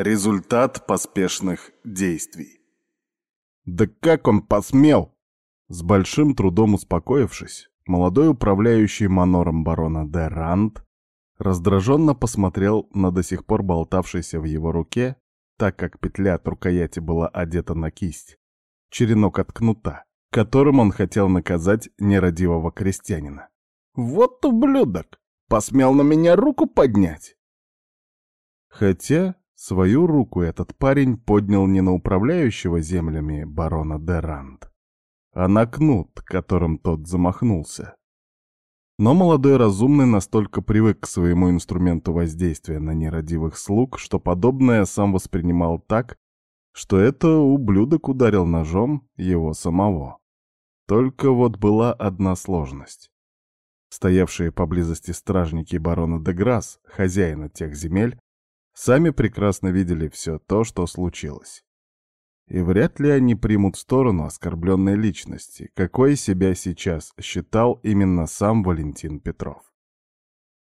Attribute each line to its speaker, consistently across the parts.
Speaker 1: Результат поспешных действий. Да как он посмел? С большим трудом успокоившись, молодой управляющий манором барона де Ранд раздраженно посмотрел на до сих пор болтавшийся в его руке, так как петля от рукояти была одета на кисть, черенок от кнута, которым он хотел наказать нерадивого крестьянина. «Вот ублюдок! Посмел на меня руку поднять!» Хотя Свою руку этот парень поднял не на управляющего землями барона Деранд, а на кнут, которым тот замахнулся. Но молодой разумный настолько привык к своему инструменту воздействия на нерадивых слуг, что подобное сам воспринимал так, что это ублюдок ударил ножом его самого. Только вот была одна сложность. Стоявшие поблизости стражники барона Деграсс, хозяина тех земель, сами прекрасно видели все то, что случилось. И вряд ли они примут сторону оскорбленной личности, какой себя сейчас считал именно сам Валентин Петров.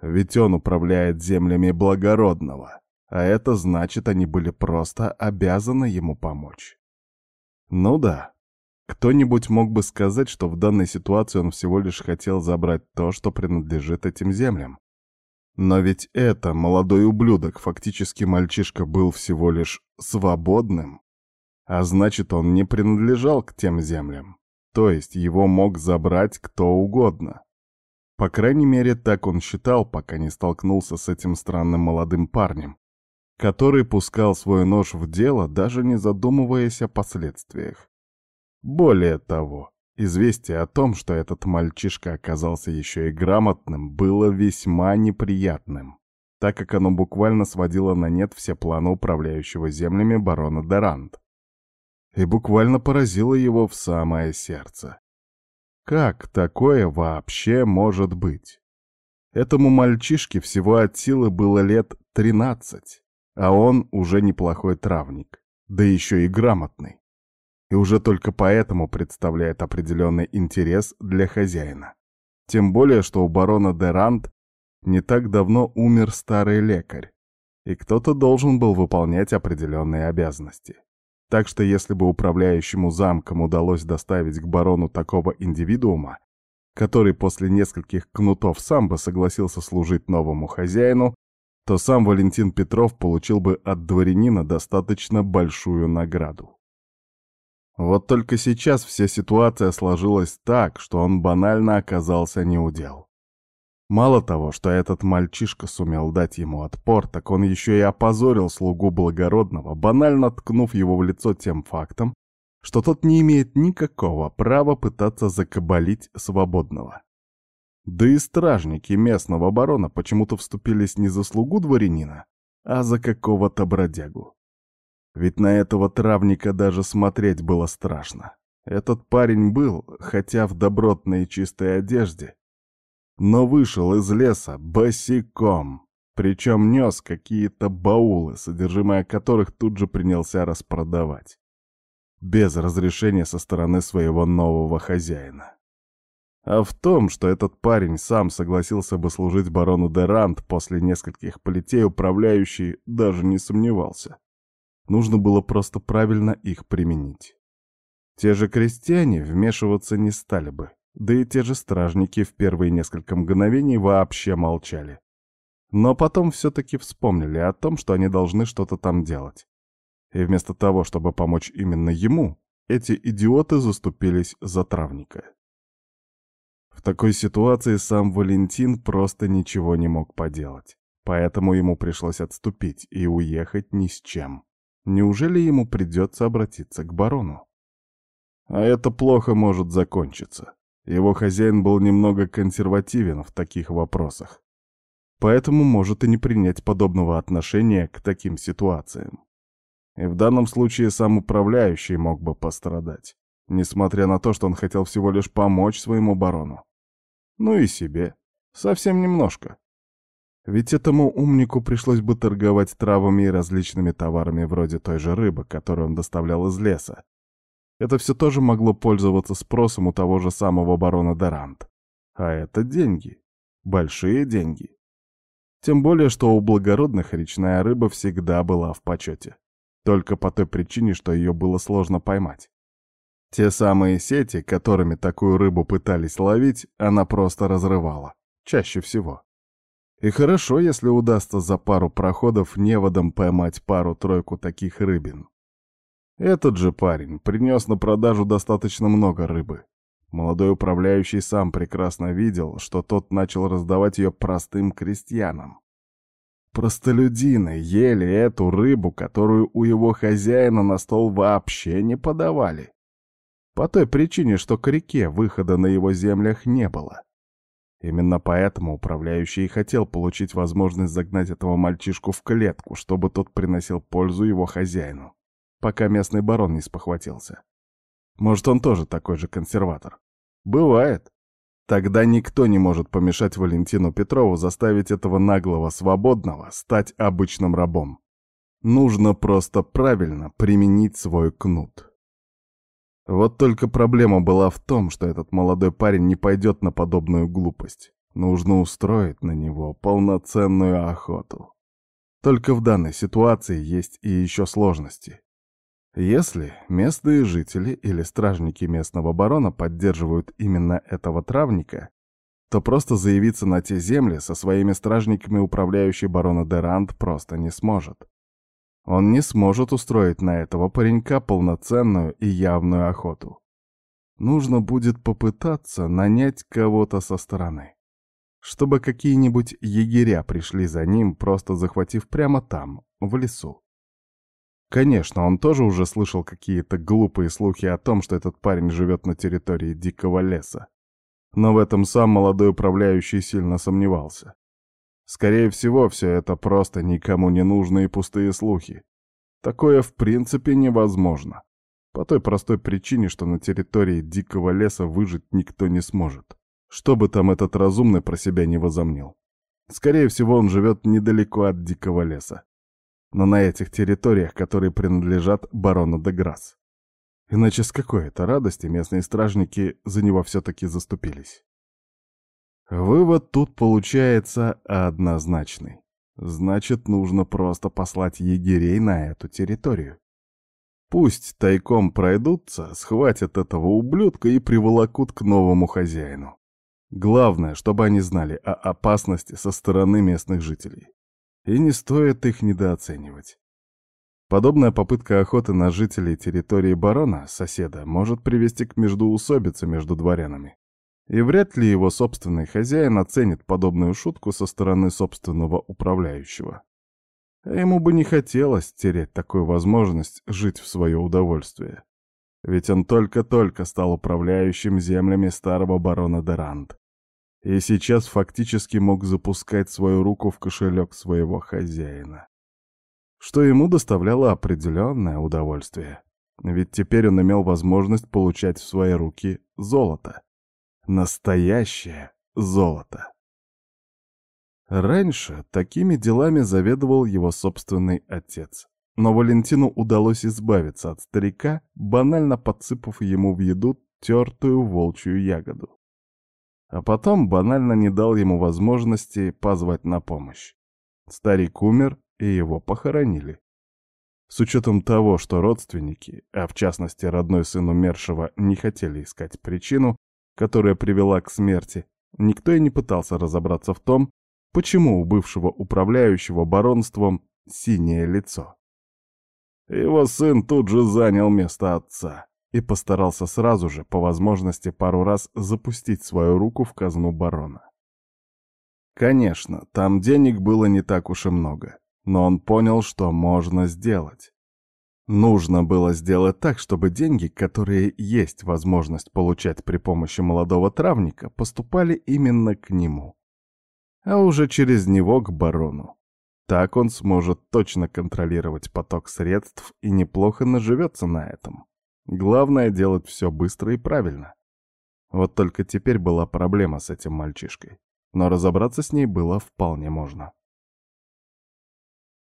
Speaker 1: Ведь он управляет землями благородного, а это значит, они были просто обязаны ему помочь. Ну да, кто-нибудь мог бы сказать, что в данной ситуации он всего лишь хотел забрать то, что принадлежит этим землям. Но ведь это, молодой ублюдок, фактически мальчишка был всего лишь свободным. А значит, он не принадлежал к тем землям. То есть его мог забрать кто угодно. По крайней мере, так он считал, пока не столкнулся с этим странным молодым парнем, который пускал свой нож в дело, даже не задумываясь о последствиях. Более того, Известие о том, что этот мальчишка оказался еще и грамотным, было весьма неприятным, так как оно буквально сводило на нет все планы управляющего землями барона Дерант. И буквально поразило его в самое сердце. Как такое вообще может быть? Этому мальчишке всего от силы было лет тринадцать, а он уже неплохой травник, да еще и грамотный и уже только поэтому представляет определенный интерес для хозяина. Тем более, что у барона Дерант не так давно умер старый лекарь, и кто-то должен был выполнять определенные обязанности. Так что если бы управляющему замком удалось доставить к барону такого индивидуума, который после нескольких кнутов сам бы согласился служить новому хозяину, то сам Валентин Петров получил бы от дворянина достаточно большую награду. Вот только сейчас вся ситуация сложилась так, что он банально оказался неудел. Мало того, что этот мальчишка сумел дать ему отпор, так он еще и опозорил слугу благородного, банально ткнув его в лицо тем фактом, что тот не имеет никакого права пытаться закабалить свободного. Да и стражники местного барона почему-то вступились не за слугу дворянина, а за какого-то бродягу. Ведь на этого травника даже смотреть было страшно. Этот парень был, хотя в добротной и чистой одежде, но вышел из леса босиком, причем нес какие-то баулы, содержимое которых тут же принялся распродавать. Без разрешения со стороны своего нового хозяина. А в том, что этот парень сам согласился бы служить барону Дерант после нескольких плетей, управляющий даже не сомневался. Нужно было просто правильно их применить. Те же крестьяне вмешиваться не стали бы, да и те же стражники в первые несколько мгновений вообще молчали. Но потом все-таки вспомнили о том, что они должны что-то там делать. И вместо того, чтобы помочь именно ему, эти идиоты заступились за травника. В такой ситуации сам Валентин просто ничего не мог поделать, поэтому ему пришлось отступить и уехать ни с чем. Неужели ему придется обратиться к барону? А это плохо может закончиться. Его хозяин был немного консервативен в таких вопросах. Поэтому может и не принять подобного отношения к таким ситуациям. И в данном случае сам управляющий мог бы пострадать, несмотря на то, что он хотел всего лишь помочь своему барону. Ну и себе. Совсем немножко. Ведь этому умнику пришлось бы торговать травами и различными товарами вроде той же рыбы, которую он доставлял из леса. Это все тоже могло пользоваться спросом у того же самого барона Дерант. А это деньги. Большие деньги. Тем более, что у благородных речная рыба всегда была в почете. Только по той причине, что ее было сложно поймать. Те самые сети, которыми такую рыбу пытались ловить, она просто разрывала. Чаще всего. И хорошо, если удастся за пару проходов неводом поймать пару-тройку таких рыбин. Этот же парень принес на продажу достаточно много рыбы. Молодой управляющий сам прекрасно видел, что тот начал раздавать ее простым крестьянам. Простолюдины ели эту рыбу, которую у его хозяина на стол вообще не подавали. По той причине, что к реке выхода на его землях не было. Именно поэтому управляющий и хотел получить возможность загнать этого мальчишку в клетку, чтобы тот приносил пользу его хозяину, пока местный барон не спохватился. Может, он тоже такой же консерватор? Бывает. Тогда никто не может помешать Валентину Петрову заставить этого наглого свободного стать обычным рабом. Нужно просто правильно применить свой кнут. Вот только проблема была в том, что этот молодой парень не пойдет на подобную глупость. Нужно устроить на него полноценную охоту. Только в данной ситуации есть и еще сложности. Если местные жители или стражники местного барона поддерживают именно этого травника, то просто заявиться на те земли со своими стражниками управляющий барона Дерант просто не сможет. Он не сможет устроить на этого паренька полноценную и явную охоту. Нужно будет попытаться нанять кого-то со стороны. Чтобы какие-нибудь егеря пришли за ним, просто захватив прямо там, в лесу. Конечно, он тоже уже слышал какие-то глупые слухи о том, что этот парень живет на территории дикого леса. Но в этом сам молодой управляющий сильно сомневался. Скорее всего, все это просто никому не нужные пустые слухи. Такое в принципе невозможно. По той простой причине, что на территории дикого леса выжить никто не сможет. Что бы там этот разумный про себя не возомнил. Скорее всего, он живет недалеко от дикого леса. Но на этих территориях, которые принадлежат барону де. Иначе с какой это радости местные стражники за него все-таки заступились. Вывод тут получается однозначный. Значит, нужно просто послать егерей на эту территорию. Пусть тайком пройдутся, схватят этого ублюдка и приволокут к новому хозяину. Главное, чтобы они знали о опасности со стороны местных жителей. И не стоит их недооценивать. Подобная попытка охоты на жителей территории барона, соседа, может привести к междоусобице между дворянами. И вряд ли его собственный хозяин оценит подобную шутку со стороны собственного управляющего. А ему бы не хотелось терять такую возможность жить в свое удовольствие. Ведь он только-только стал управляющим землями старого барона Дерант. И сейчас фактически мог запускать свою руку в кошелек своего хозяина. Что ему доставляло определенное удовольствие. Ведь теперь он имел возможность получать в свои руки золото. Настоящее золото. Раньше такими делами заведовал его собственный отец. Но Валентину удалось избавиться от старика, банально подсыпав ему в еду тертую волчью ягоду. А потом банально не дал ему возможности позвать на помощь. Старик умер, и его похоронили. С учетом того, что родственники, а в частности родной сын умершего, не хотели искать причину, которая привела к смерти, никто и не пытался разобраться в том, почему у бывшего управляющего баронством синее лицо. Его сын тут же занял место отца и постарался сразу же, по возможности, пару раз запустить свою руку в казну барона. Конечно, там денег было не так уж и много, но он понял, что можно сделать. Нужно было сделать так, чтобы деньги, которые есть возможность получать при помощи молодого травника, поступали именно к нему. А уже через него к барону. Так он сможет точно контролировать поток средств и неплохо наживется на этом. Главное делать все быстро и правильно. Вот только теперь была проблема с этим мальчишкой. Но разобраться с ней было вполне можно.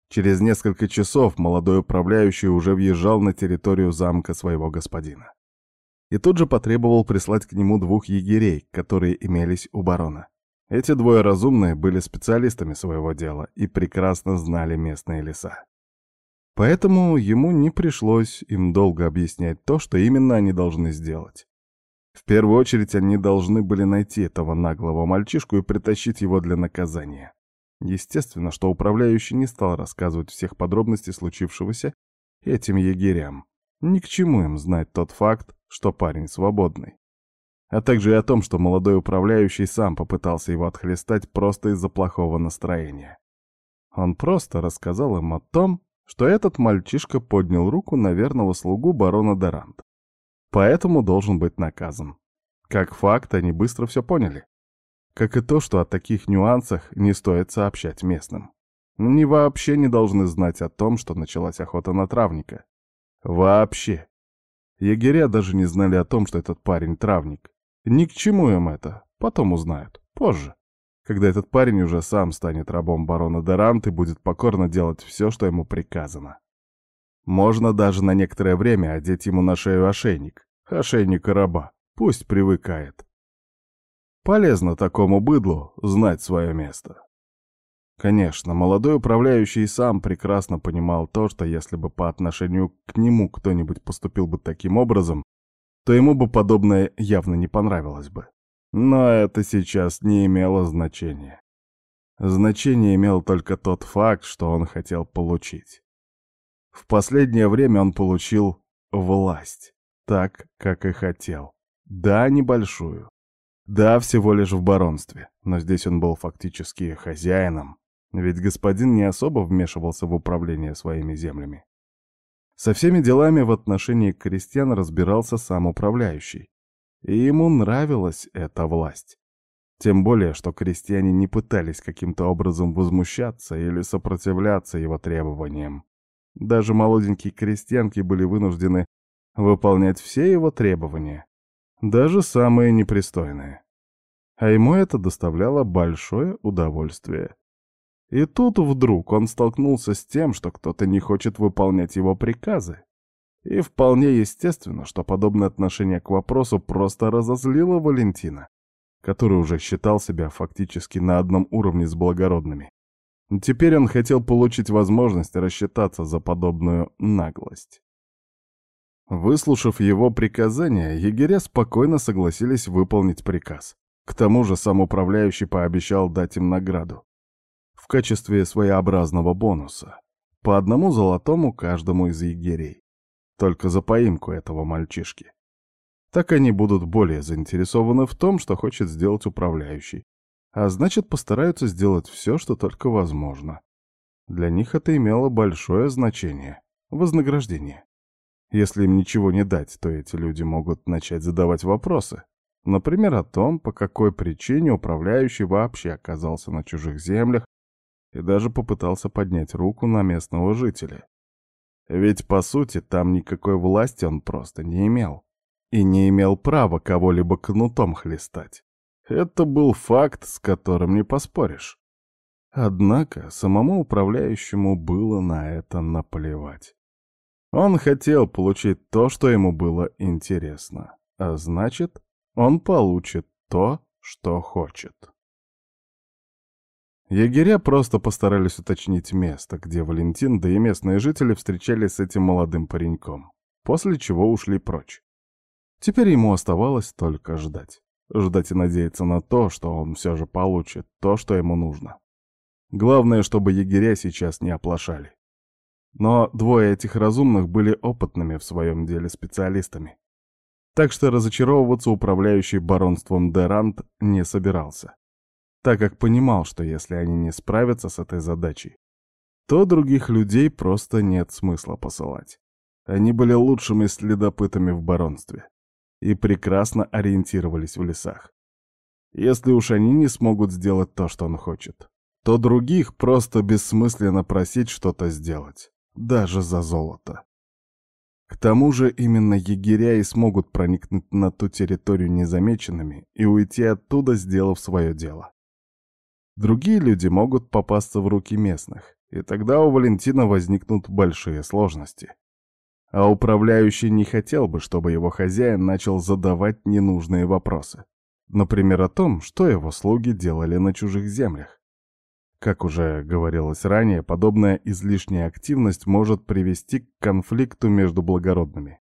Speaker 1: Через несколько часов молодой управляющий уже въезжал на территорию замка своего господина. И тут же потребовал прислать к нему двух егерей, которые имелись у барона. Эти двое разумные были специалистами своего дела и прекрасно знали местные леса. Поэтому ему не пришлось им долго объяснять то, что именно они должны сделать. В первую очередь они должны были найти этого наглого мальчишку и притащить его для наказания. Естественно, что управляющий не стал рассказывать всех подробностей случившегося этим егерям. Ни к чему им знать тот факт, что парень свободный. А также и о том, что молодой управляющий сам попытался его отхлестать просто из-за плохого настроения. Он просто рассказал им о том, что этот мальчишка поднял руку на верного слугу барона Дорант. Поэтому должен быть наказан. Как факт, они быстро все поняли. Как и то, что о таких нюансах не стоит сообщать местным. Они вообще не должны знать о том, что началась охота на травника. Вообще. Егеря даже не знали о том, что этот парень травник. Ни к чему им это. Потом узнают. Позже когда этот парень уже сам станет рабом барона Дерант и будет покорно делать все, что ему приказано. Можно даже на некоторое время одеть ему на шею ошейник. Ошейник раба. Пусть привыкает. Полезно такому быдлу знать свое место. Конечно, молодой управляющий сам прекрасно понимал то, что если бы по отношению к нему кто-нибудь поступил бы таким образом, то ему бы подобное явно не понравилось бы. Но это сейчас не имело значения. Значение имел только тот факт, что он хотел получить. В последнее время он получил власть, так, как и хотел. Да, небольшую. Да, всего лишь в баронстве, но здесь он был фактически хозяином, ведь господин не особо вмешивался в управление своими землями. Со всеми делами в отношении крестьян разбирался сам управляющий, и ему нравилась эта власть. Тем более, что крестьяне не пытались каким-то образом возмущаться или сопротивляться его требованиям. Даже молоденькие крестьянки были вынуждены выполнять все его требования, даже самые непристойные. А ему это доставляло большое удовольствие. И тут вдруг он столкнулся с тем, что кто-то не хочет выполнять его приказы. И вполне естественно, что подобное отношение к вопросу просто разозлило Валентина, который уже считал себя фактически на одном уровне с благородными. Теперь он хотел получить возможность рассчитаться за подобную наглость. Выслушав его приказания, егеря спокойно согласились выполнить приказ. К тому же сам управляющий пообещал дать им награду. В качестве своеобразного бонуса. По одному золотому каждому из егерей. Только за поимку этого мальчишки. Так они будут более заинтересованы в том, что хочет сделать управляющий. А значит, постараются сделать все, что только возможно. Для них это имело большое значение. Вознаграждение. Если им ничего не дать, то эти люди могут начать задавать вопросы. Например, о том, по какой причине управляющий вообще оказался на чужих землях и даже попытался поднять руку на местного жителя. Ведь, по сути, там никакой власти он просто не имел. И не имел права кого-либо кнутом хлестать. Это был факт, с которым не поспоришь. Однако самому управляющему было на это наплевать. Он хотел получить то, что ему было интересно. А значит, он получит то, что хочет. Егеря просто постарались уточнить место, где Валентин, да и местные жители встречались с этим молодым пареньком, после чего ушли прочь. Теперь ему оставалось только ждать. Ждать и надеяться на то, что он все же получит то, что ему нужно. Главное, чтобы егеря сейчас не оплошали. Но двое этих разумных были опытными в своем деле специалистами. Так что разочаровываться управляющий баронством Дерант не собирался так как понимал, что если они не справятся с этой задачей, то других людей просто нет смысла посылать. Они были лучшими следопытами в баронстве и прекрасно ориентировались в лесах. Если уж они не смогут сделать то, что он хочет, то других просто бессмысленно просить что-то сделать, даже за золото. К тому же именно егеря и смогут проникнуть на ту территорию незамеченными и уйти оттуда, сделав свое дело. Другие люди могут попасться в руки местных, и тогда у Валентина возникнут большие сложности. А управляющий не хотел бы, чтобы его хозяин начал задавать ненужные вопросы. Например, о том, что его слуги делали на чужих землях. Как уже говорилось ранее, подобная излишняя активность может привести к конфликту между благородными.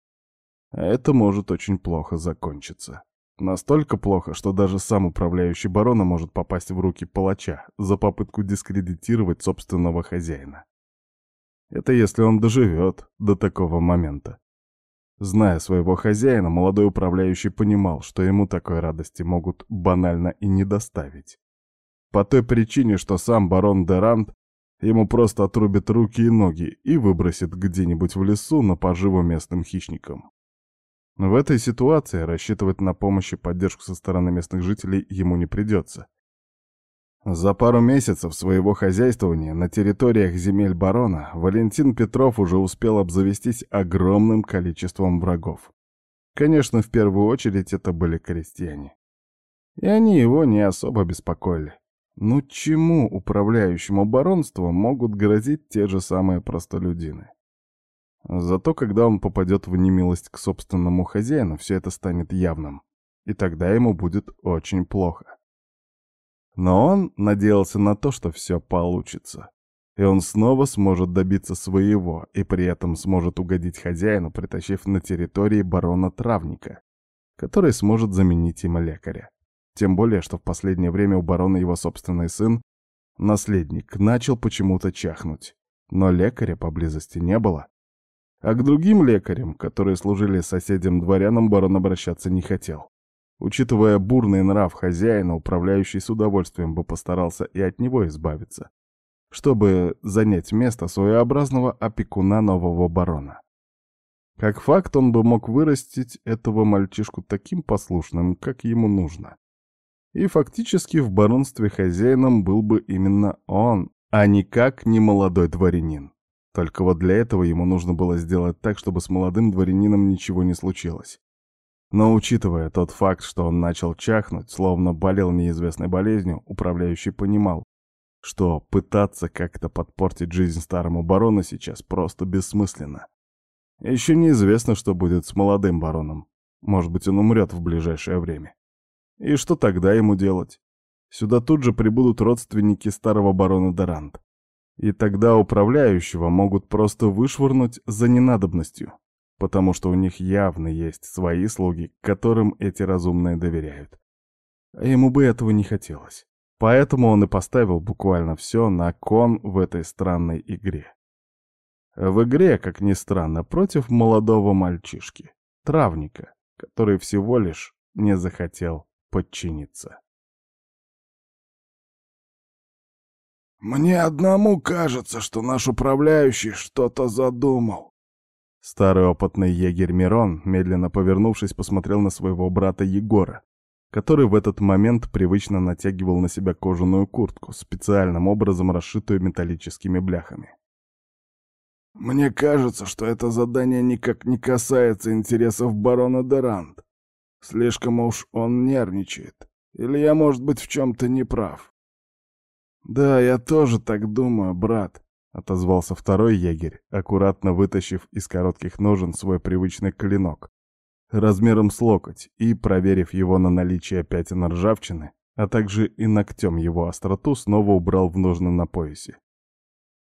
Speaker 1: Это может очень плохо закончиться. Настолько плохо, что даже сам управляющий барона может попасть в руки палача за попытку дискредитировать собственного хозяина. Это если он доживет до такого момента. Зная своего хозяина, молодой управляющий понимал, что ему такой радости могут банально и не доставить. По той причине, что сам барон Дерант ему просто отрубит руки и ноги и выбросит где-нибудь в лесу на поживу местным хищникам. В этой ситуации рассчитывать на помощь и поддержку со стороны местных жителей ему не придется. За пару месяцев своего хозяйствования на территориях земель барона Валентин Петров уже успел обзавестись огромным количеством врагов. Конечно, в первую очередь это были крестьяне. И они его не особо беспокоили. Ну чему управляющему баронству могут грозить те же самые простолюдины? Зато когда он попадет в немилость к собственному хозяину, все это станет явным. И тогда ему будет очень плохо. Но он надеялся на то, что все получится. И он снова сможет добиться своего, и при этом сможет угодить хозяину, притащив на территории барона травника, который сможет заменить им лекаря. Тем более, что в последнее время у барона его собственный сын, наследник, начал почему-то чахнуть. Но лекаря поблизости не было. А к другим лекарям, которые служили соседям-дворянам, барон обращаться не хотел. Учитывая бурный нрав хозяина, управляющий с удовольствием бы постарался и от него избавиться, чтобы занять место своеобразного опекуна нового барона. Как факт, он бы мог вырастить этого мальчишку таким послушным, как ему нужно. И фактически в баронстве хозяином был бы именно он, а никак не молодой дворянин. Только вот для этого ему нужно было сделать так, чтобы с молодым дворянином ничего не случилось. Но учитывая тот факт, что он начал чахнуть, словно болел неизвестной болезнью, управляющий понимал, что пытаться как-то подпортить жизнь старому барону сейчас просто бессмысленно. Еще неизвестно, что будет с молодым бароном. Может быть, он умрет в ближайшее время. И что тогда ему делать? Сюда тут же прибудут родственники старого барона Дорант. И тогда управляющего могут просто вышвырнуть за ненадобностью потому что у них явно есть свои слуги, которым эти разумные доверяют. А ему бы этого не хотелось. Поэтому он и поставил буквально все на кон в этой странной игре. В игре, как ни странно, против молодого мальчишки, травника, который всего лишь не захотел подчиниться.
Speaker 2: «Мне одному кажется, что наш управляющий что-то задумал»,
Speaker 1: Старый опытный егерь Мирон, медленно повернувшись, посмотрел на своего брата Егора, который в этот момент привычно натягивал на себя кожаную куртку, специальным образом расшитую металлическими бляхами.
Speaker 2: «Мне кажется, что это задание никак не касается интересов барона Дерант. Слишком уж он нервничает. Или я, может быть, в чем-то не прав?» «Да, я тоже так думаю, брат», — отозвался второй егерь, аккуратно вытащив из коротких ножен свой привычный клинок, размером с локоть, и, проверив его на наличие пятен ржавчины, а также и ногтем его остроту, снова убрал в ножны на поясе.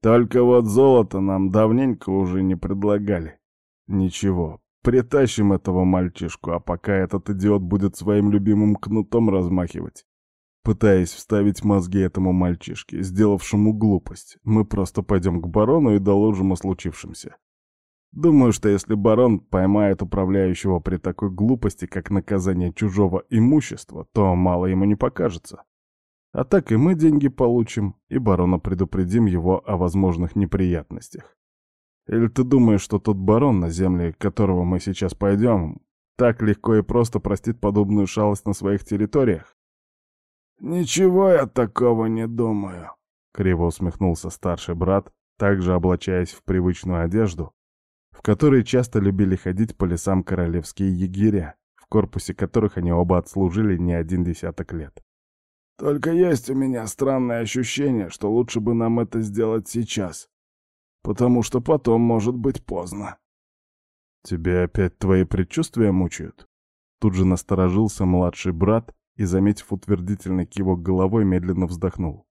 Speaker 2: «Только вот золото нам давненько уже не предлагали. Ничего, притащим этого мальчишку, а пока этот идиот будет своим любимым кнутом размахивать, Пытаясь вставить мозги этому мальчишке, сделавшему глупость, мы просто пойдем к барону и доложим о случившемся. Думаю, что если барон поймает управляющего при такой глупости, как наказание чужого имущества, то мало ему не покажется. А так и мы деньги получим, и барона предупредим его о возможных неприятностях. Или ты думаешь, что тот барон, на земле которого мы сейчас пойдем, так легко и просто простит подобную шалость на своих территориях? «Ничего я такого не думаю», — криво усмехнулся старший брат, также облачаясь в привычную одежду, в которой часто любили ходить по лесам королевские егеря, в корпусе которых они оба отслужили не один десяток лет. «Только есть у меня странное ощущение, что лучше бы нам это сделать сейчас, потому что потом может быть поздно».
Speaker 1: «Тебя опять твои предчувствия мучают?» Тут же насторожился младший брат, и, заметив утвердительный кивок головой, медленно вздохнул.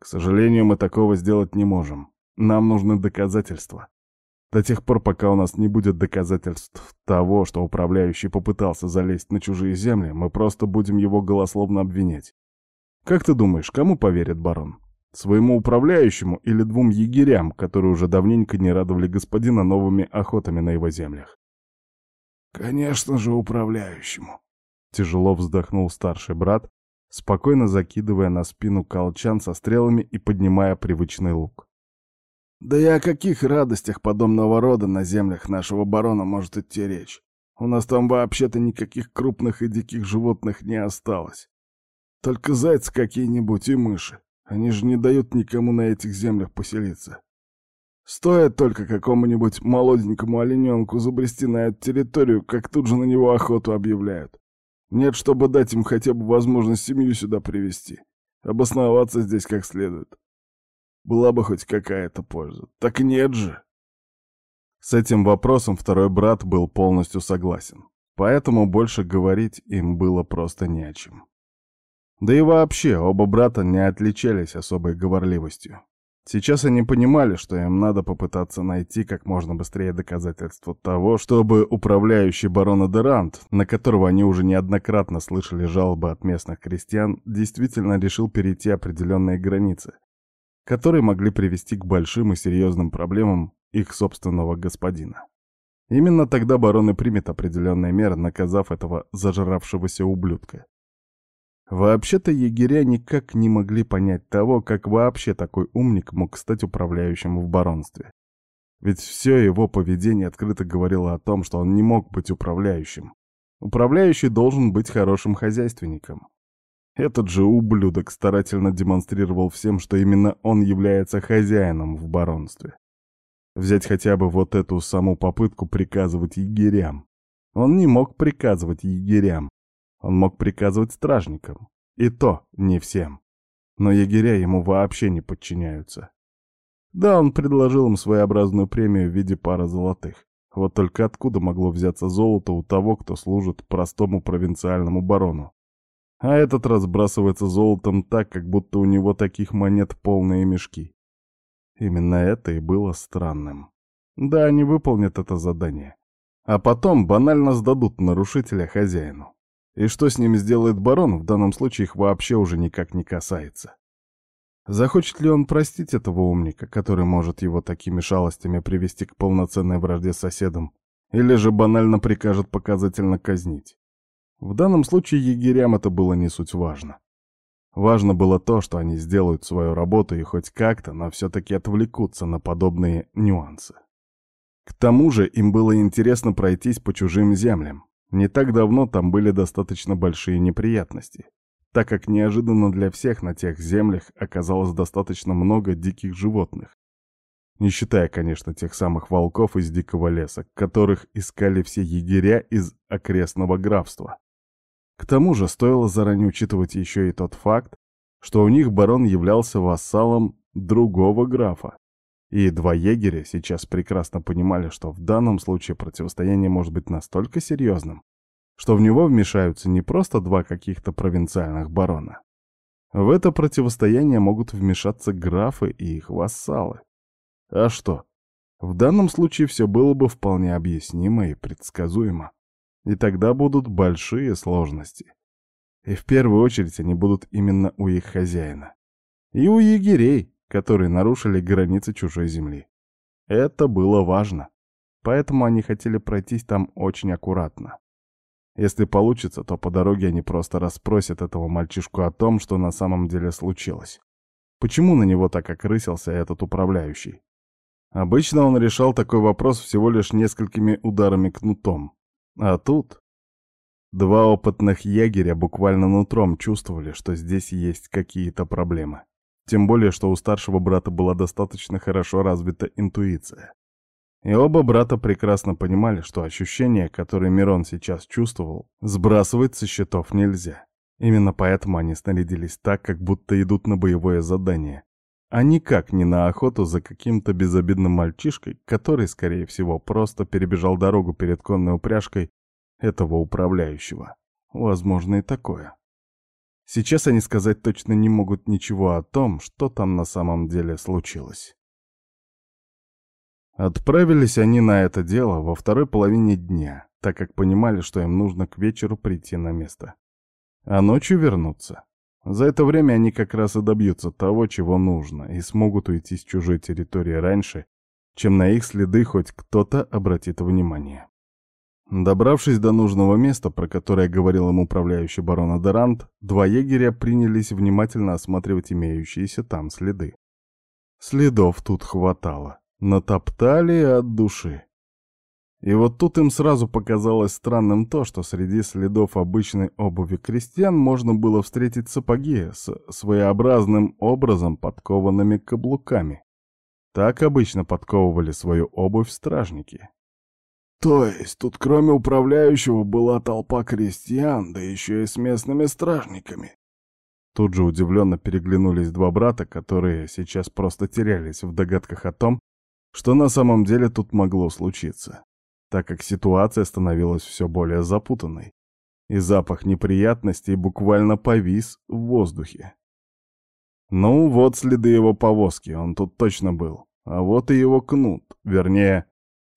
Speaker 1: К сожалению, мы такого сделать не можем. Нам нужны доказательства. До тех пор, пока у нас не будет доказательств того, что управляющий попытался залезть на чужие земли, мы просто будем его голословно обвинять. Как ты думаешь, кому поверит барон? Своему управляющему или двум егерям, которые уже давненько не радовали господина новыми охотами на его землях?
Speaker 2: Конечно же, управляющему.
Speaker 1: Тяжело вздохнул старший брат, спокойно закидывая на спину колчан со стрелами и поднимая привычный лук.
Speaker 2: Да и о каких радостях подобного рода на землях нашего барона может идти речь? У нас там вообще-то никаких крупных и диких животных не осталось. Только зайцы какие-нибудь и мыши. Они же не дают никому на этих землях поселиться. Стоит только какому-нибудь молоденькому олененку забрести на эту территорию, как тут же на него охоту объявляют. Нет, чтобы дать им хотя бы возможность семью сюда привести, обосноваться здесь как следует. Была бы хоть какая-то польза. Так нет же.
Speaker 1: С этим вопросом второй брат был полностью согласен, поэтому больше говорить им было просто не о чем. Да и вообще, оба брата не отличались особой говорливостью. Сейчас они понимали, что им надо попытаться найти как можно быстрее доказательства того, чтобы управляющий барона Дерант, на которого они уже неоднократно слышали жалобы от местных крестьян, действительно решил перейти определенные границы, которые могли привести к большим и серьезным проблемам их собственного господина. Именно тогда барон и примет определенные меры, наказав этого зажравшегося ублюдка. Вообще-то егеря никак не могли понять того, как вообще такой умник мог стать управляющим в баронстве. Ведь все его поведение открыто говорило о том, что он не мог быть управляющим. Управляющий должен быть хорошим хозяйственником. Этот же ублюдок старательно демонстрировал всем, что именно он является хозяином в баронстве. Взять хотя бы вот эту саму попытку приказывать егерям. Он не мог приказывать егерям, он мог приказывать стражникам. И то не всем. Но егеря ему вообще не подчиняются. Да, он предложил им своеобразную премию в виде пары золотых. Вот только откуда могло взяться золото у того, кто служит простому провинциальному барону? А этот разбрасывается золотом так, как будто у него таких монет полные мешки. Именно это и было странным. Да, они выполнят это задание. А потом банально сдадут нарушителя хозяину. И что с ними сделает барон, в данном случае их вообще уже никак не касается. Захочет ли он простить этого умника, который может его такими шалостями привести к полноценной вражде с соседом, или же банально прикажет показательно казнить? В данном случае егерям это было не суть важно. Важно было то, что они сделают свою работу и хоть как-то, но все-таки отвлекутся на подобные нюансы. К тому же им было интересно пройтись по чужим землям, не так давно там были достаточно большие неприятности, так как неожиданно для всех на тех землях оказалось достаточно много диких животных. Не считая, конечно, тех самых волков из дикого леса, которых искали все егеря из окрестного графства. К тому же стоило заранее учитывать еще и тот факт, что у них барон являлся вассалом другого графа, и два егеря сейчас прекрасно понимали, что в данном случае противостояние может быть настолько серьезным, что в него вмешаются не просто два каких-то провинциальных барона. В это противостояние могут вмешаться графы и их вассалы. А что? В данном случае все было бы вполне объяснимо и предсказуемо. И тогда будут большие сложности. И в первую очередь они будут именно у их хозяина. И у егерей, которые нарушили границы чужой земли. Это было важно. Поэтому они хотели пройтись там очень аккуратно. Если получится, то по дороге они просто расспросят этого мальчишку о том, что на самом деле случилось. Почему на него так окрысился этот управляющий? Обычно он решал такой вопрос всего лишь несколькими ударами кнутом. А тут... Два опытных егеря буквально нутром чувствовали, что здесь есть какие-то проблемы. Тем более, что у старшего брата была достаточно хорошо развита интуиция. И оба брата прекрасно понимали, что ощущения, которые Мирон сейчас чувствовал, сбрасывать со счетов нельзя. Именно поэтому они снарядились так, как будто идут на боевое задание, а никак не на охоту за каким-то безобидным мальчишкой, который, скорее всего, просто перебежал дорогу перед конной упряжкой этого управляющего. возможно и такое. Сейчас они сказать точно не могут ничего о том, что там на самом деле случилось. Отправились они на это дело во второй половине дня, так как понимали, что им нужно к вечеру прийти на место. А ночью вернуться. За это время они как раз и добьются того, чего нужно, и смогут уйти с чужой территории раньше, чем на их следы хоть кто-то обратит внимание. Добравшись до нужного места, про которое говорил им управляющий барона Дерант, два егеря принялись внимательно осматривать имеющиеся там следы. Следов тут хватало. Натоптали от души. И вот тут им сразу показалось странным то, что среди следов обычной обуви крестьян можно было встретить сапоги с своеобразным образом подкованными каблуками. Так обычно подковывали свою обувь стражники.
Speaker 2: То есть тут кроме управляющего была толпа крестьян, да еще и с местными стражниками.
Speaker 1: Тут же удивленно переглянулись два брата, которые сейчас просто терялись в догадках о том, что на самом деле тут могло случиться, так как ситуация становилась все более запутанной, и запах неприятностей буквально повис в воздухе. Ну вот следы его повозки, он тут точно был, а вот и его кнут, вернее,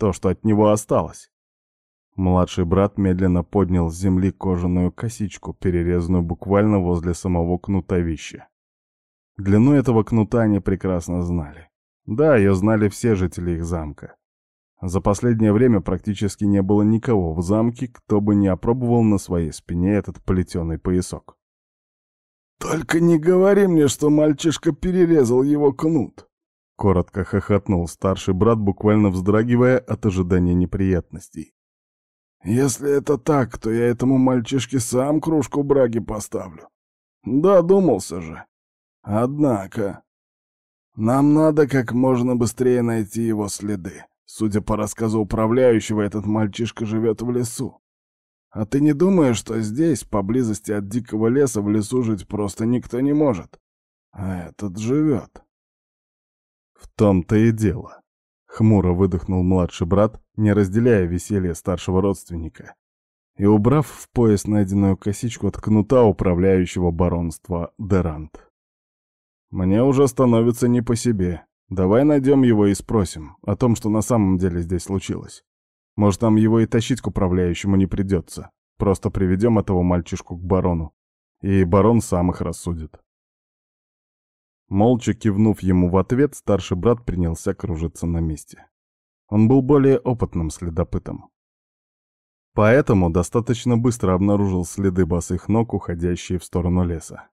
Speaker 1: то, что от него осталось. Младший брат медленно поднял с земли кожаную косичку, перерезанную буквально возле самого кнутовища. Длину этого кнута они прекрасно знали. Да, ее знали все жители их замка. За последнее время практически не было никого в замке, кто бы не опробовал на своей спине этот плетеный поясок.
Speaker 2: «Только не говори мне, что мальчишка перерезал его кнут!»
Speaker 1: Коротко хохотнул старший брат, буквально вздрагивая от ожидания неприятностей.
Speaker 2: «Если это так, то я этому мальчишке сам кружку браги поставлю. Да, думался же. Однако, нам надо как можно быстрее найти его следы. Судя по рассказу управляющего, этот мальчишка живет в лесу. А ты не думаешь, что здесь, поблизости от дикого леса, в лесу жить просто никто не может? А этот живет.
Speaker 1: В том-то и дело. Хмуро выдохнул младший брат, не разделяя веселье старшего родственника, и убрав в пояс найденную косичку от кнута управляющего баронства Дерант. «Мне уже становится не по себе. Давай найдем его и спросим о том, что на самом деле здесь случилось. Может, нам его и тащить к управляющему не придется. Просто приведем этого мальчишку к барону, и барон сам их рассудит». Молча кивнув ему в ответ, старший брат принялся кружиться на месте. Он был более опытным следопытом. Поэтому достаточно быстро обнаружил следы босых ног, уходящие в сторону леса.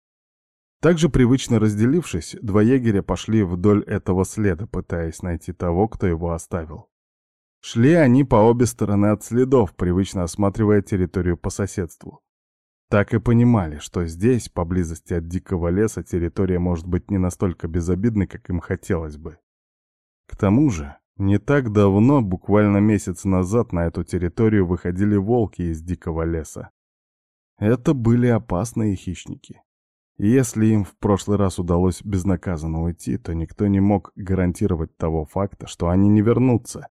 Speaker 1: Также привычно разделившись, два егеря пошли вдоль этого следа, пытаясь найти того, кто его оставил. Шли они по обе стороны от следов, привычно осматривая территорию по соседству. Так и понимали, что здесь, поблизости от дикого леса, территория может быть не настолько безобидной, как им хотелось бы. К тому же, не так давно, буквально месяц назад, на эту территорию выходили волки из дикого леса. Это были опасные хищники. Если им в прошлый раз удалось безнаказанно уйти, то никто не мог гарантировать того факта, что они не вернутся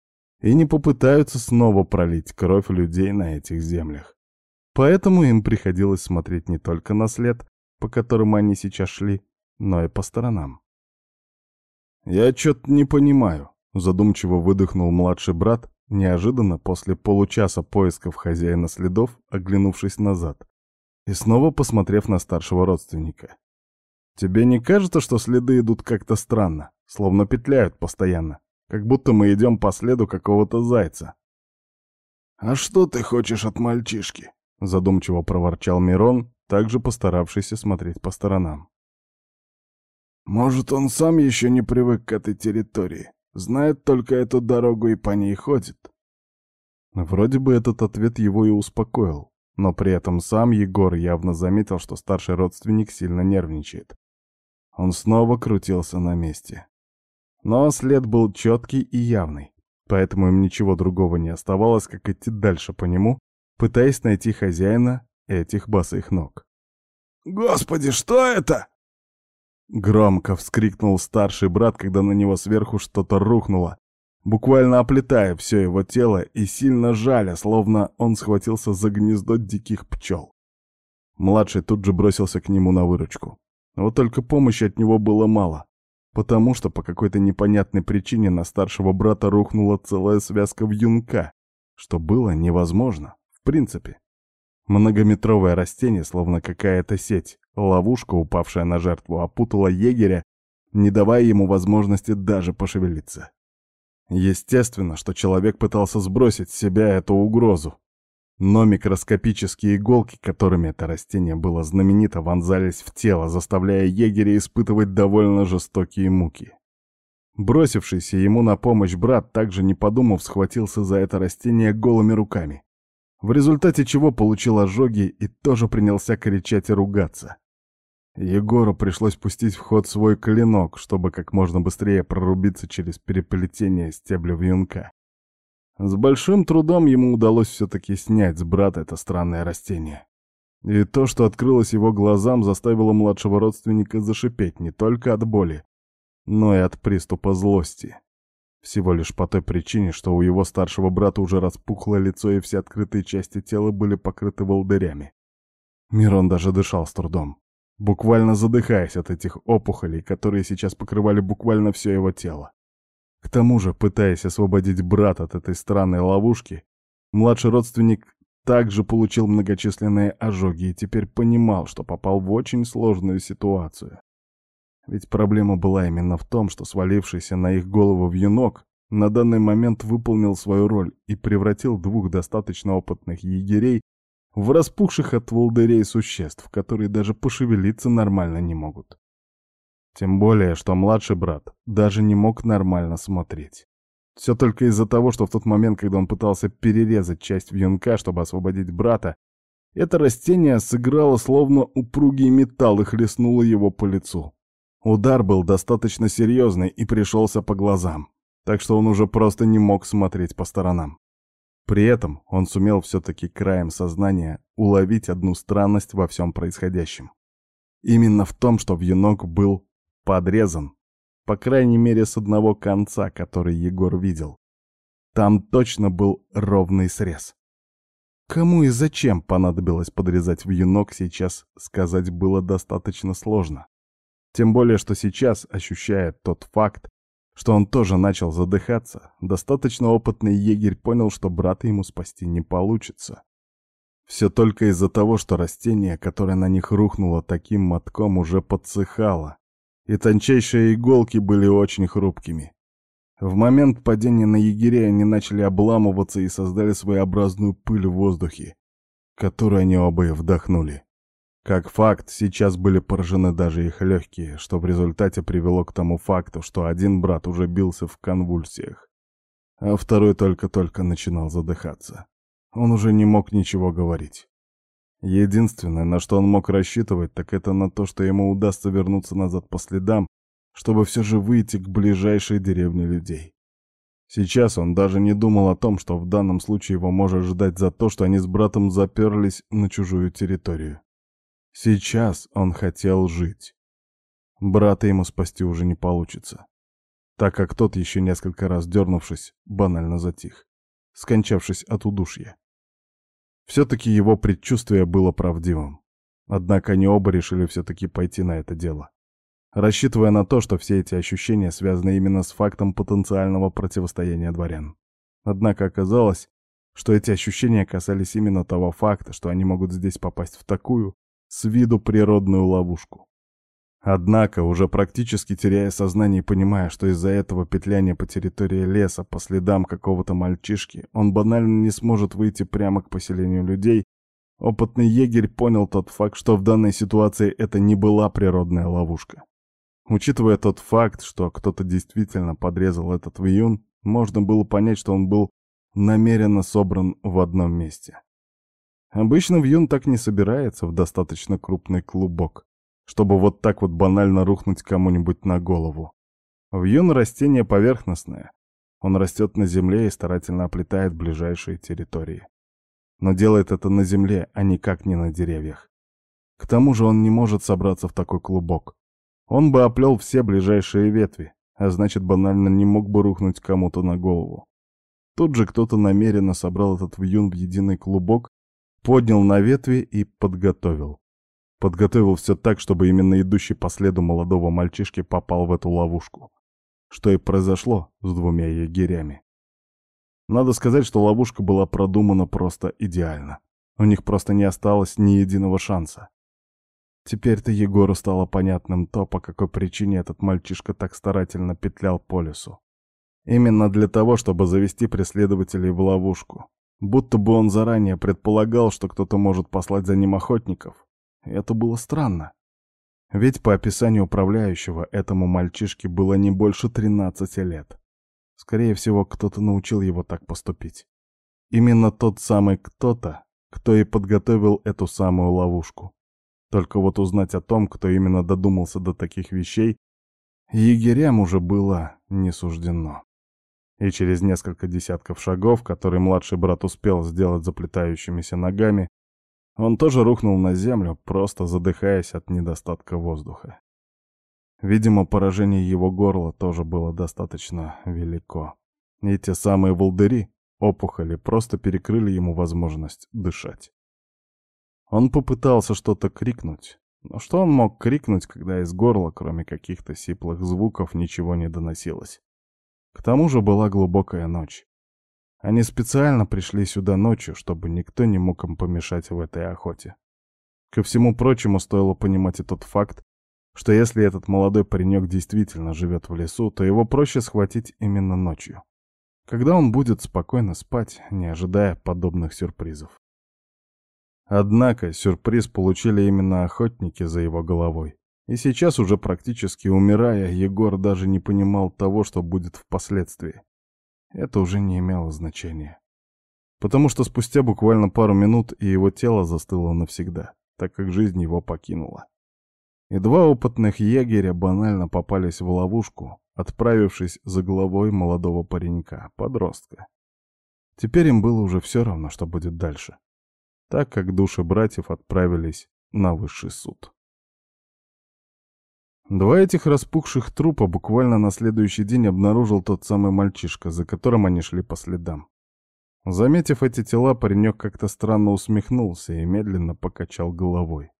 Speaker 1: и не попытаются снова пролить кровь людей на этих землях. Поэтому им приходилось смотреть не только на след, по которому они сейчас шли, но и по сторонам. «Я что-то не понимаю», — задумчиво выдохнул младший брат, неожиданно после получаса поисков хозяина следов, оглянувшись назад, и снова посмотрев на старшего родственника. «Тебе не кажется, что следы идут как-то странно, словно петляют постоянно, как будто мы идем по следу какого-то зайца?»
Speaker 2: «А что ты хочешь от мальчишки?»
Speaker 1: Задумчиво проворчал Мирон, также постаравшийся смотреть по сторонам.
Speaker 2: «Может, он сам еще не привык к этой территории, знает только эту дорогу и по ней ходит?»
Speaker 1: Вроде бы этот ответ его и успокоил, но при этом сам Егор явно заметил, что старший родственник сильно нервничает. Он снова крутился на месте. Но след был четкий и явный, поэтому им ничего другого не оставалось, как идти дальше по нему, пытаясь найти хозяина этих босых ног.
Speaker 2: «Господи, что это?»
Speaker 1: Громко вскрикнул старший брат, когда на него сверху что-то рухнуло, буквально оплетая все его тело и сильно жаля, словно он схватился за гнездо диких пчел. Младший тут же бросился к нему на выручку. Вот только помощи от него было мало, потому что по какой-то непонятной причине на старшего брата рухнула целая связка вьюнка, что было невозможно, в принципе. Многометровое растение, словно какая-то сеть, ловушка, упавшая на жертву, опутала егеря, не давая ему возможности даже пошевелиться. Естественно, что человек пытался сбросить с себя эту угрозу. Но микроскопические иголки, которыми это растение было знаменито, вонзались в тело, заставляя егеря испытывать довольно жестокие муки. Бросившийся ему на помощь брат, также не подумав, схватился за это растение голыми руками в результате чего получил ожоги и тоже принялся кричать и ругаться. Егору пришлось пустить в ход свой клинок, чтобы как можно быстрее прорубиться через переплетение стебля вьюнка. С большим трудом ему удалось все-таки снять с брата это странное растение. И то, что открылось его глазам, заставило младшего родственника зашипеть не только от боли, но и от приступа злости. Всего лишь по той причине, что у его старшего брата уже распухло лицо и все открытые части тела были покрыты волдырями. Мирон даже дышал с трудом, буквально задыхаясь от этих опухолей, которые сейчас покрывали буквально все его тело. К тому же, пытаясь освободить брата от этой странной ловушки, младший родственник также получил многочисленные ожоги и теперь понимал, что попал в очень сложную ситуацию. Ведь проблема была именно в том, что свалившийся на их голову вьюнок на данный момент выполнил свою роль и превратил двух достаточно опытных егерей в распухших от волдырей существ, которые даже пошевелиться нормально не могут. Тем более, что младший брат даже не мог нормально смотреть. Все только из-за того, что в тот момент, когда он пытался перерезать часть вьюнка, чтобы освободить брата, это растение сыграло словно упругий металл и хлестнуло его по лицу. Удар был достаточно серьезный и пришелся по глазам, так что он уже просто не мог смотреть по сторонам. При этом он сумел все-таки краем сознания уловить одну странность во всем происходящем. Именно в том, что вьюнок был подрезан, по крайней мере с одного конца, который Егор видел. Там точно был ровный срез. Кому и зачем понадобилось подрезать вьюнок, сейчас сказать было достаточно сложно. Тем более, что сейчас, ощущая тот факт, что он тоже начал задыхаться, достаточно опытный егерь понял, что брата ему спасти не получится. Все только из-за того, что растение, которое на них рухнуло таким мотком, уже подсыхало, и тончайшие иголки были очень хрупкими. В момент падения на егерей они начали обламываться и создали своеобразную пыль в воздухе, которую они оба и вдохнули. Как факт, сейчас были поражены даже их легкие, что в результате привело к тому факту, что один брат уже бился в конвульсиях, а второй только-только начинал задыхаться. Он уже не мог ничего говорить. Единственное, на что он мог рассчитывать, так это на то, что ему удастся вернуться назад по следам, чтобы все же выйти к ближайшей деревне людей. Сейчас он даже не думал о том, что в данном случае его может ждать за то, что они с братом заперлись на чужую территорию. Сейчас он хотел жить. Брата ему спасти уже не получится, так как тот, еще несколько раз дернувшись, банально затих, скончавшись от удушья. Все-таки его предчувствие было правдивым. Однако они оба решили все-таки пойти на это дело, рассчитывая на то, что все эти ощущения связаны именно с фактом потенциального противостояния дворян. Однако оказалось, что эти ощущения касались именно того факта, что они могут здесь попасть в такую, с виду природную ловушку. Однако, уже практически теряя сознание и понимая, что из-за этого петляния по территории леса по следам какого-то мальчишки, он банально не сможет выйти прямо к поселению людей, опытный егерь понял тот факт, что в данной ситуации это не была природная ловушка. Учитывая тот факт, что кто-то действительно подрезал этот вьюн, можно было понять, что он был намеренно собран в одном месте. Обычно вьюн так не собирается в достаточно крупный клубок, чтобы вот так вот банально рухнуть кому-нибудь на голову. Вьюн — растение поверхностное. Он растет на земле и старательно оплетает ближайшие территории. Но делает это на земле, а никак не на деревьях. К тому же он не может собраться в такой клубок. Он бы оплел все ближайшие ветви, а значит банально не мог бы рухнуть кому-то на голову. Тут же кто-то намеренно собрал этот вьюн в единый клубок поднял на ветви и подготовил. Подготовил все так, чтобы именно идущий по следу молодого мальчишки попал в эту ловушку. Что и произошло с двумя егерями. Надо сказать, что ловушка была продумана просто идеально. У них просто не осталось ни единого шанса. Теперь-то Егору стало понятным то, по какой причине этот мальчишка так старательно петлял по лесу. Именно для того, чтобы завести преследователей в ловушку. Будто бы он заранее предполагал, что кто-то может послать за ним охотников. Это было странно. Ведь по описанию управляющего этому мальчишке было не больше 13 лет. Скорее всего, кто-то научил его так поступить. Именно тот самый кто-то, кто и подготовил эту самую ловушку. Только вот узнать о том, кто именно додумался до таких вещей, егерям уже было не суждено. И через несколько десятков шагов, которые младший брат успел сделать заплетающимися ногами, он тоже рухнул на землю, просто задыхаясь от недостатка воздуха. Видимо, поражение его горла тоже было достаточно велико. И те самые волдыри, опухоли, просто перекрыли ему возможность дышать. Он попытался что-то крикнуть, но что он мог крикнуть, когда из горла, кроме каких-то сиплых звуков, ничего не доносилось? К тому же была глубокая ночь. Они специально пришли сюда ночью, чтобы никто не мог им помешать в этой охоте. Ко всему прочему, стоило понимать и тот факт, что если этот молодой паренек действительно живет в лесу, то его проще схватить именно ночью, когда он будет спокойно спать, не ожидая подобных сюрпризов. Однако сюрприз получили именно охотники за его головой. И сейчас уже практически умирая, Егор даже не понимал того, что будет впоследствии. Это уже не имело значения. Потому что спустя буквально пару минут и его тело застыло навсегда, так как жизнь его покинула. И два опытных егеря банально попались в ловушку, отправившись за головой молодого паренька, подростка. Теперь им было уже все равно, что будет дальше, так как души братьев отправились на высший суд. Два этих распухших трупа буквально на следующий день обнаружил тот самый мальчишка, за которым они шли по следам. Заметив эти тела, паренек как-то странно усмехнулся и медленно покачал головой.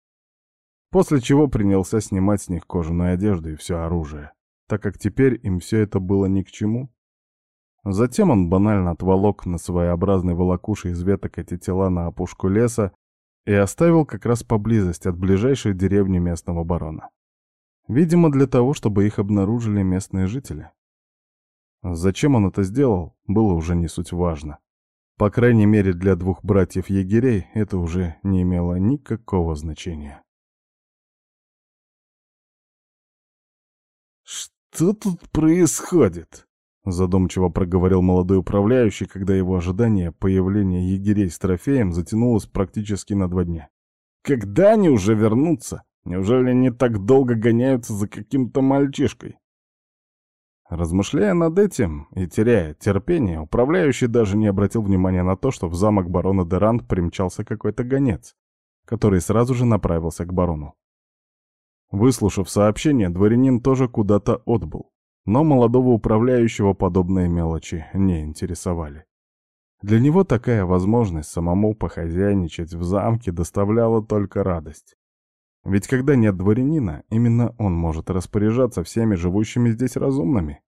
Speaker 1: После чего принялся снимать с них кожаную одежду и все оружие, так как теперь им все это было ни к чему. Затем он банально отволок на своеобразной волокуше из веток эти тела на опушку леса и оставил как раз поблизости от ближайшей деревни местного барона. Видимо, для того, чтобы их обнаружили местные жители. Зачем он это сделал, было уже не суть важно. По крайней мере, для двух братьев-егерей это уже не имело никакого значения.
Speaker 2: «Что тут происходит?» — задумчиво проговорил молодой управляющий, когда его ожидание появления егерей с трофеем затянулось практически на два дня. «Когда они уже вернутся?» Неужели они так долго гоняются за каким-то мальчишкой? Размышляя над этим и теряя терпение, управляющий даже не обратил внимания на то, что в замок барона Дерант примчался какой-то гонец, который сразу же направился к барону. Выслушав сообщение, дворянин тоже куда-то отбыл, но молодого управляющего подобные мелочи не интересовали. Для него такая возможность самому похозяйничать в замке доставляла только радость. Ведь когда нет дворянина, именно он может распоряжаться всеми живущими здесь разумными.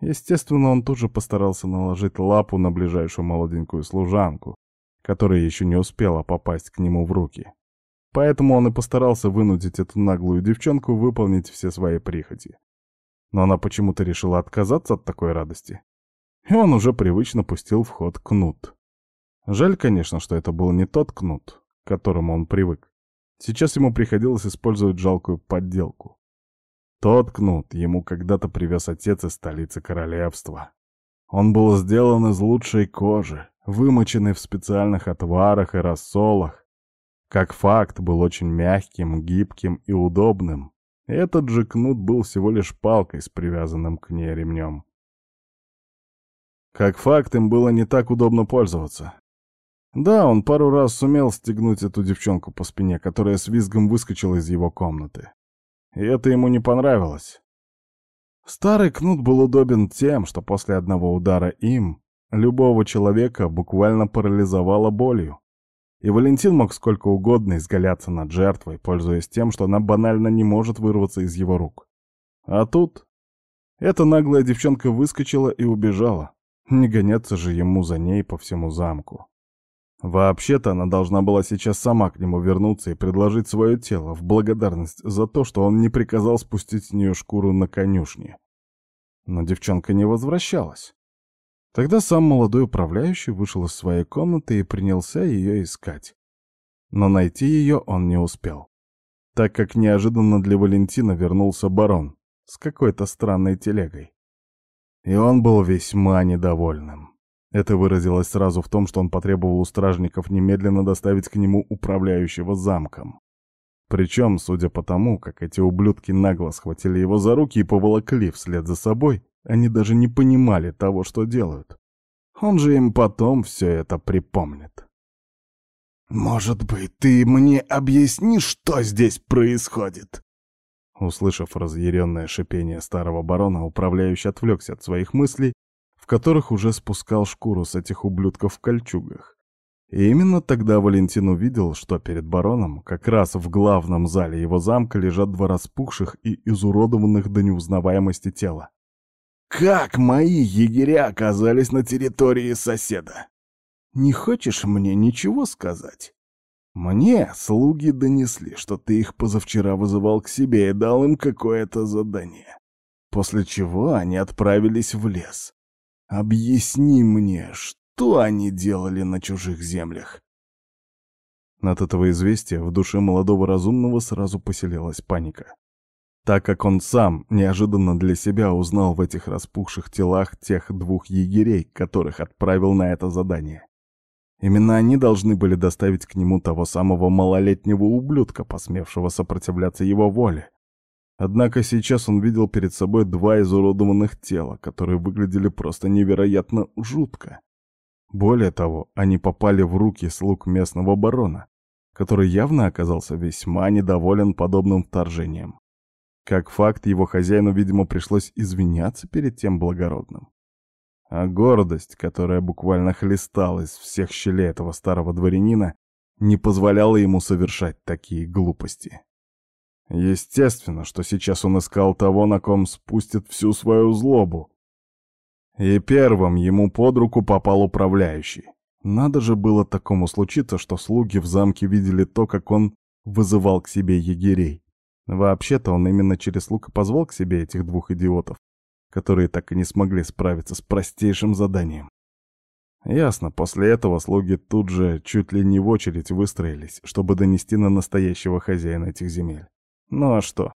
Speaker 2: Естественно, он тут же постарался наложить лапу на ближайшую молоденькую служанку, которая еще не успела попасть к нему в руки. Поэтому он и постарался вынудить эту наглую девчонку выполнить все свои прихоти. Но она почему-то решила отказаться от такой радости. И он уже привычно пустил в ход кнут. Жаль, конечно, что это был не тот кнут, к которому он привык. Сейчас ему приходилось использовать жалкую подделку. Тот кнут ему когда-то привез отец из столицы королевства. Он был сделан из лучшей кожи, вымоченный в специальных отварах и рассолах. Как факт, был очень мягким, гибким и удобным. Этот же кнут был всего лишь палкой с привязанным к ней ремнем. Как факт, им было не так удобно пользоваться. Да, он пару раз сумел стегнуть эту девчонку по спине, которая с визгом выскочила из его комнаты. И это ему не понравилось. Старый кнут был удобен тем, что после одного удара им любого человека буквально парализовало болью.
Speaker 1: И Валентин мог сколько угодно изгаляться над жертвой, пользуясь тем, что она банально не может вырваться из его рук. А тут эта наглая девчонка выскочила и убежала. Не гоняться же ему за ней по всему замку. Вообще-то она должна была сейчас сама к нему вернуться и предложить свое тело в благодарность за то, что он не приказал спустить с нее шкуру на конюшне. Но девчонка не возвращалась. Тогда сам молодой управляющий вышел из своей комнаты и принялся ее искать. Но найти ее он не успел, так как неожиданно для Валентина вернулся барон с какой-то странной телегой. И он был весьма недовольным. Это выразилось сразу в том, что он потребовал у стражников немедленно доставить к нему управляющего замком. Причем, судя по тому, как эти ублюдки нагло схватили его за руки и поволокли вслед за собой, они даже не понимали того, что делают. Он же им потом все это припомнит.
Speaker 2: «Может быть, ты мне объяснишь, что здесь происходит?»
Speaker 1: Услышав разъяренное шипение старого барона, управляющий отвлекся от своих мыслей в которых уже спускал шкуру с этих ублюдков в кольчугах. И именно тогда Валентин увидел, что перед бароном, как раз в главном зале его замка, лежат два распухших и изуродованных до неузнаваемости тела.
Speaker 2: «Как мои егеря оказались на территории соседа? Не хочешь мне ничего сказать?» Мне слуги донесли, что ты их позавчера вызывал к себе и дал им какое-то задание. После чего они отправились в лес. Объясни мне, что они делали на чужих землях?»
Speaker 1: От этого известия в душе молодого разумного сразу поселилась паника. Так как он сам неожиданно для себя узнал в этих распухших телах тех двух егерей, которых отправил на это задание. Именно они должны были доставить к нему того самого малолетнего ублюдка, посмевшего сопротивляться его воле, Однако сейчас он видел перед собой два изуродованных тела, которые выглядели просто невероятно жутко. Более того, они попали в руки слуг местного барона, который явно оказался весьма недоволен подобным вторжением. Как факт, его хозяину, видимо, пришлось извиняться перед тем благородным. А гордость, которая буквально хлестала из всех щелей этого старого дворянина, не позволяла ему совершать такие глупости. Естественно, что сейчас он искал того, на ком спустит всю свою злобу. И первым ему под руку попал управляющий. Надо же было такому случиться, что слуги в замке видели то, как он вызывал к себе егерей. Вообще-то он именно через слуг и позвал к себе этих двух идиотов, которые так и не смогли справиться с простейшим заданием. Ясно, после этого слуги тут же чуть ли не в очередь выстроились, чтобы донести на настоящего хозяина этих земель. Ну а что?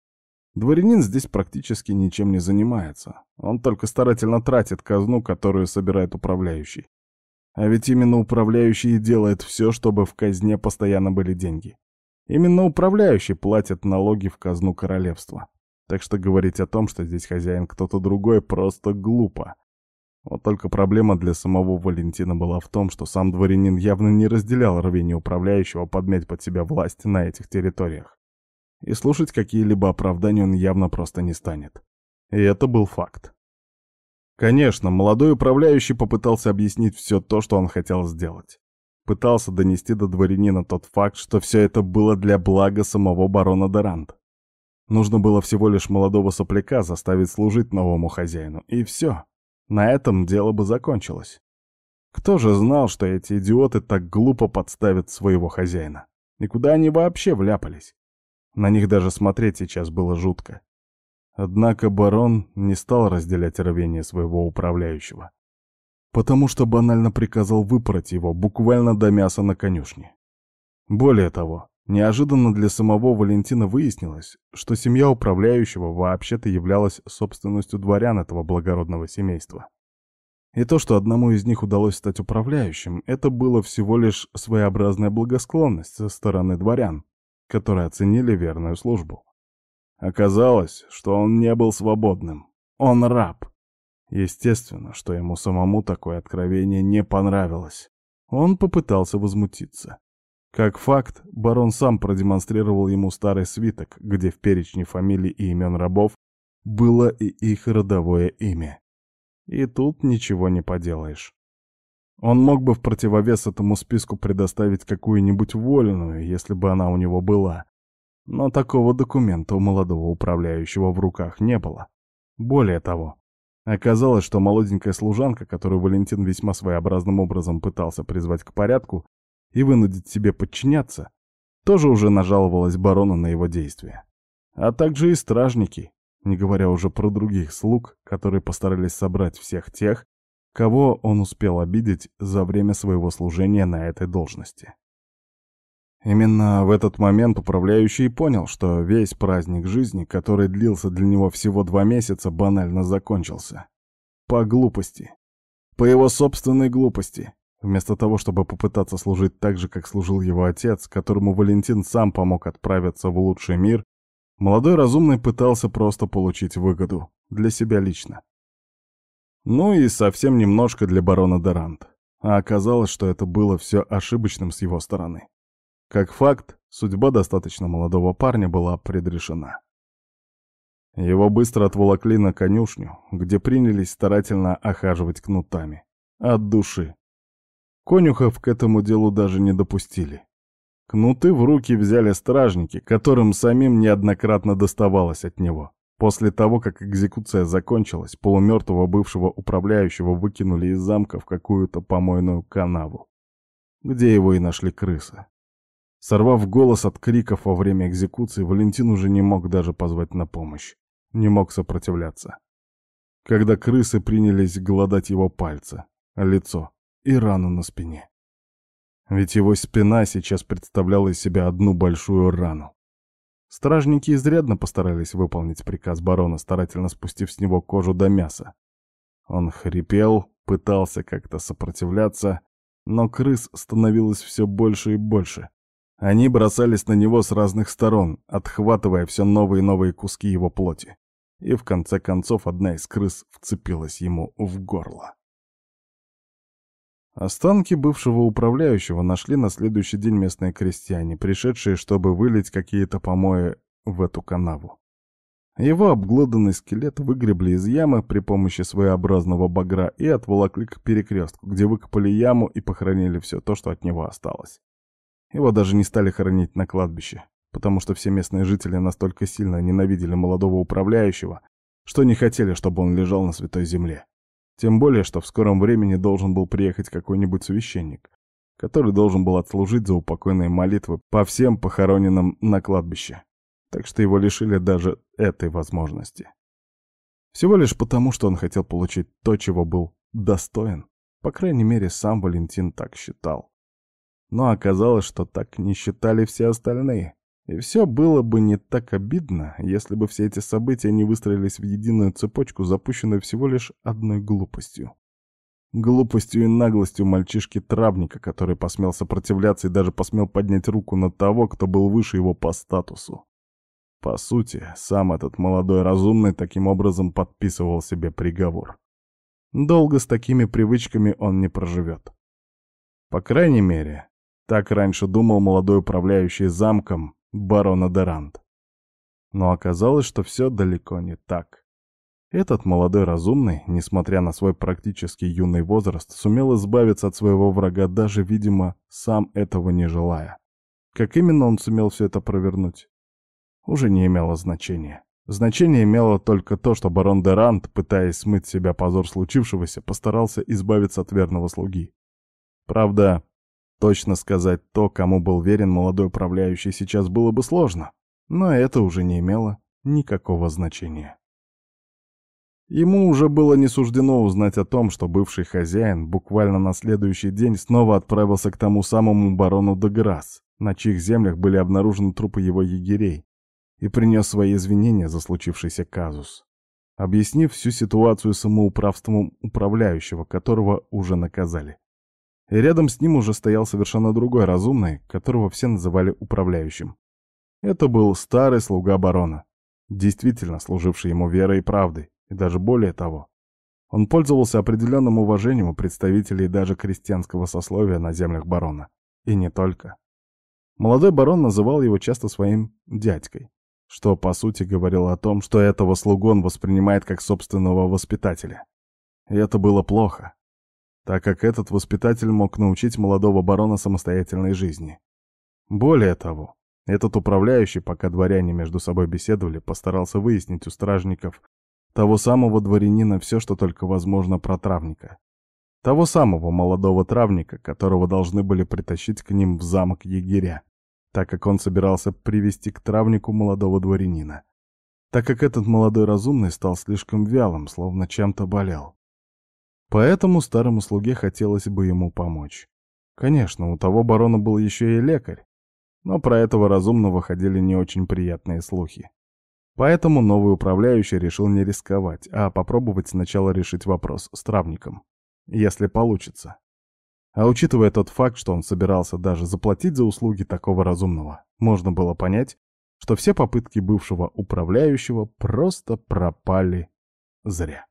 Speaker 1: Дворянин здесь практически ничем не занимается. Он только старательно тратит казну, которую собирает управляющий. А ведь именно управляющий делает все, чтобы в казне постоянно были деньги. Именно управляющий платит налоги в казну королевства. Так что говорить о том, что здесь хозяин кто-то другой, просто глупо. Вот только проблема для самого Валентина была в том, что сам дворянин явно не разделял рвение управляющего подмять под себя власть на этих территориях и слушать какие-либо оправдания он явно просто не станет. И это был факт. Конечно, молодой управляющий попытался объяснить все то, что он хотел сделать. Пытался донести до дворянина тот факт, что все это было для блага самого барона Дорант. Нужно было всего лишь молодого сопляка заставить служить новому хозяину, и все. На этом дело бы закончилось. Кто же знал, что эти идиоты так глупо подставят своего хозяина? И куда они вообще вляпались? На них даже смотреть сейчас было жутко. Однако барон не стал разделять рвение своего управляющего, потому что банально приказал выпороть его буквально до мяса на конюшне. Более того, неожиданно для самого Валентина выяснилось, что семья управляющего вообще-то являлась собственностью дворян этого благородного семейства. И то, что одному из них удалось стать управляющим, это было всего лишь своеобразная благосклонность со стороны дворян, которые оценили верную службу. Оказалось, что он не был свободным. Он раб. Естественно, что ему самому такое откровение не понравилось. Он попытался возмутиться. Как факт, барон сам продемонстрировал ему старый свиток, где в перечне фамилий и имен рабов было и их родовое имя. И тут ничего не поделаешь. Он мог бы в противовес этому списку предоставить какую-нибудь вольную, если бы она у него была. Но такого документа у молодого управляющего в руках не было. Более того, оказалось, что молоденькая служанка, которую Валентин весьма своеобразным образом пытался призвать к порядку и вынудить себе подчиняться, тоже уже нажаловалась барону на его действия. А также и стражники, не говоря уже про других слуг, которые постарались собрать всех тех, кого он успел обидеть за время своего служения на этой должности. Именно в этот момент управляющий понял, что весь праздник жизни, который длился для него всего два месяца, банально закончился. По глупости. По его собственной глупости. Вместо того, чтобы попытаться служить так же, как служил его отец, которому Валентин сам помог отправиться в лучший мир, молодой разумный пытался просто получить выгоду. Для себя лично. Ну и совсем немножко для барона Дерант. А оказалось, что это было все ошибочным с его стороны. Как факт, судьба достаточно молодого парня была предрешена. Его быстро отволокли на конюшню, где принялись старательно охаживать кнутами. От души. Конюхов к этому делу даже не допустили. Кнуты в руки взяли стражники, которым самим неоднократно доставалось от него. После того, как экзекуция закончилась, полумертвого бывшего управляющего выкинули из замка в какую-то помойную канаву, где его и нашли крысы. Сорвав голос от криков во время экзекуции, Валентин уже не мог даже позвать на помощь, не мог сопротивляться. Когда крысы принялись голодать его пальцы, лицо и рану на спине. Ведь его спина сейчас представляла из себя одну большую рану. Стражники изрядно постарались выполнить приказ барона, старательно спустив с него кожу до мяса. Он хрипел, пытался как-то сопротивляться, но крыс становилось все больше и больше. Они бросались на него с разных сторон, отхватывая все новые и новые куски его плоти. И в конце концов одна из крыс вцепилась ему в горло. Останки бывшего управляющего нашли на следующий день местные крестьяне, пришедшие, чтобы вылить какие-то помои в эту канаву. Его обглоданный скелет выгребли из ямы при помощи своеобразного багра и отволокли к перекрестку, где выкопали яму и похоронили все то, что от него осталось. Его даже не стали хоронить на кладбище, потому что все местные жители настолько сильно ненавидели молодого управляющего, что не хотели, чтобы он лежал на святой земле. Тем более, что в скором времени должен был приехать какой-нибудь священник, который должен был отслужить за упокойные молитвы по всем похороненным на кладбище. Так что его лишили даже этой возможности. Всего лишь потому, что он хотел получить то, чего был достоин. По крайней мере, сам Валентин так считал. Но оказалось, что так не считали все остальные. И все было бы не так обидно, если бы все эти события не выстроились в единую цепочку, запущенную всего лишь одной глупостью. Глупостью и наглостью мальчишки-травника, который посмел сопротивляться и даже посмел поднять руку на того, кто был выше его по статусу. По сути, сам этот молодой разумный таким образом подписывал себе приговор. Долго с такими привычками он не проживет. По крайней мере, так раньше думал молодой управляющий замком, барона Дерант. Но оказалось, что все далеко не так. Этот молодой разумный, несмотря на свой практически юный возраст, сумел избавиться от своего врага, даже, видимо, сам этого не желая. Как именно он сумел все это провернуть, уже не имело значения. Значение имело только то, что барон Дерант, пытаясь смыть себя позор случившегося, постарался избавиться от верного слуги. Правда, Точно сказать то, кому был верен молодой управляющий, сейчас было бы сложно, но это уже не имело никакого значения. Ему уже было не суждено узнать о том, что бывший хозяин буквально на следующий день снова отправился к тому самому барону Деграсс, на чьих землях были обнаружены трупы его егерей, и принес свои извинения за случившийся казус, объяснив всю ситуацию самоуправством управляющего, которого уже наказали. И рядом с ним уже стоял совершенно другой разумный, которого все называли управляющим. Это был старый слуга барона, действительно служивший ему верой и правдой, и даже более того. Он пользовался определенным уважением у представителей даже крестьянского сословия на землях барона. И не только. Молодой барон называл его часто своим «дядькой», что, по сути, говорило о том, что этого слугу он воспринимает как собственного воспитателя. И это было плохо, так как этот воспитатель мог научить молодого барона самостоятельной жизни. Более того, этот управляющий, пока дворяне между собой беседовали, постарался выяснить у стражников того самого дворянина все, что только возможно про травника. Того самого молодого травника, которого должны были притащить к ним в замок егеря, так как он собирался привести к травнику молодого дворянина. Так как этот молодой разумный стал слишком вялым, словно чем-то болел. Поэтому старому слуге хотелось бы ему помочь. Конечно, у того барона был еще и лекарь, но про этого разумного ходили не очень приятные слухи. Поэтому новый управляющий решил не рисковать, а попробовать сначала решить вопрос с травником. Если получится. А учитывая тот факт, что он собирался даже заплатить за услуги такого разумного, можно было понять, что все попытки бывшего управляющего просто пропали зря.